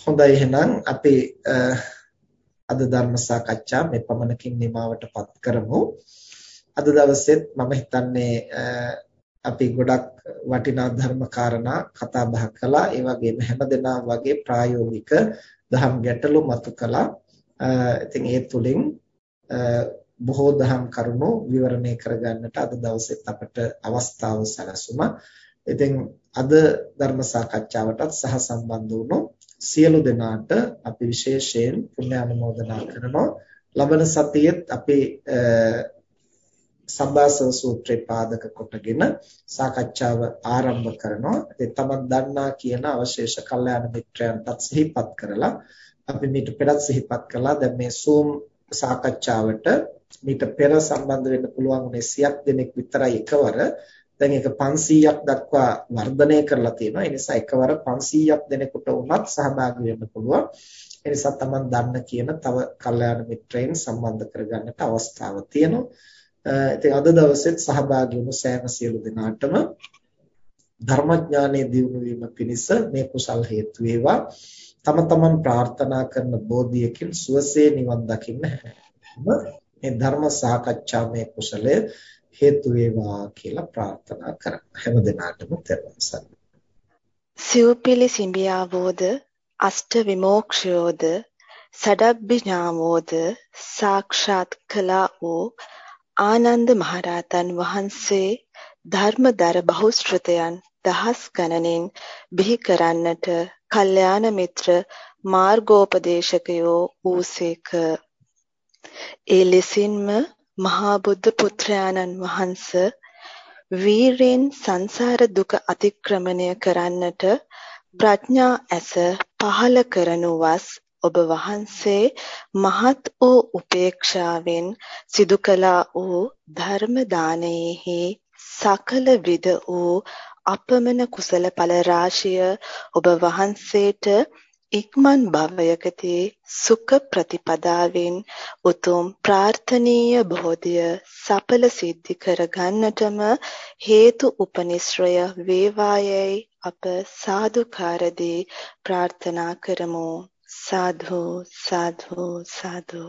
හොඳයි එහෙනම් අපි අද ධර්ම සාකච්ඡා මේ පමණකින් නිමවටපත් කරමු. අද දවසෙත් මම හිතන්නේ අපි ගොඩක් වටිනා ධර්ම කාරණා කතා බහ කළා. ඒ වගේම හැමදෙනා වගේ ප්‍රායෝගික දහම් ගැටලු මතු කළා. ඉතින් ඒ තුලින් බොහෝ දහම් කරුණු විවරණය කරගන්නට අද දවසෙත් අපට අවස්ථාව සැලසුණා. ඉතින් අද ධර්ම සාකච්ඡාවටත් සහ සම්බන්ධ වුණු සියලු දෙනාට අපි විශේෂයෙන් පුණ්‍ය අනුමෝදනා කරනවා. ලබන සතියේත් අපි සම්බාසව සූත්‍රේ පාදක කොටගෙන සාකච්ඡාව ආරම්භ කරනවා. ඒ තමන් දන්නා කියන අවශේෂ කල්යාණ මිත්‍රයන්ටත් සිහිපත් කරලා අපි මීට පෙරත් සිහිපත් කළා. දැන් මේ Zoom සාකච්ඡාවට මීට පෙර සම්බන්ධ වෙන්න පුළුවන් උනේ 100ක් දෙනෙක් විතරයි එකවර. දැන් ඒක 500ක් දක්වා වර්ධනය කරලා තියෙනවා. ඒ නිසා එකවර 500ක් දෙනෙකුට වුණත් සහභාගී වෙන්න පුළුවන්. ඒ නිසා Taman දන්න කියන තව කල්යාණ මිත්‍රයින් සම්බන්ධ කරගන්නට අවස්ථාව තියෙනවා. ඉතින් අද දවසෙත් සහභාගී වුණු සෑම සියලු දෙනාටම ධර්මඥානයේ දියුණු වීම පිණිස මේ කුසල් හේතු වේවා. තම තමන් ප්‍රාර්ථනා කරන බෝධියකින් සුවසේ නිවන් දකින්න මේ ධර්ම සාකච්ඡාමය කුසලය හේතු වේවා කියලා ප්‍රාර්ථනා කරා. හැම දිනාටම තෙරුවන් සරණයි. සිව්පිලි සිඹියාවෝද අෂ්ට විමෝක්ෂයෝද සඩබ්බිඥාමෝද සාක්ෂාත් කළා වූ ආනන්ද මහරහතන් වහන්සේ ධර්මදර බහුශ්‍රතයන් දහස් ගණනින් බිහි කරන්නට කල්යාණ මිත්‍ර මාර්ගෝපදේශකයෝ වූසේක. ඒ ලෙසින්ම මහා බුද්ධ පුත්‍රයාණන් වහන්ස වීරෙන් සංසාර දුක අතික්‍රමණය කරන්නට ප්‍රඥා ඇස පහළ කරනු වස් ඔබ වහන්සේ මහත් වූ උපේක්ෂාවෙන් සිදු කළා වූ ධර්ම දානයෙහි සකල විද වූ අපමණ කුසල ඵල රාශිය ඔබ වහන්සේට ඉක්මන් භවයකදී සුඛ ප්‍රතිපදාවෙන් උතුම් ප්‍රාර්ථනීය බෝධිය සඵල සිද්ධි කර ගන්නටම හේතු උපනිශ්‍රය වේවායයි අප සාදුකාරදී ප්‍රාර්ථනා කරමු. සාධු සාධු සාධු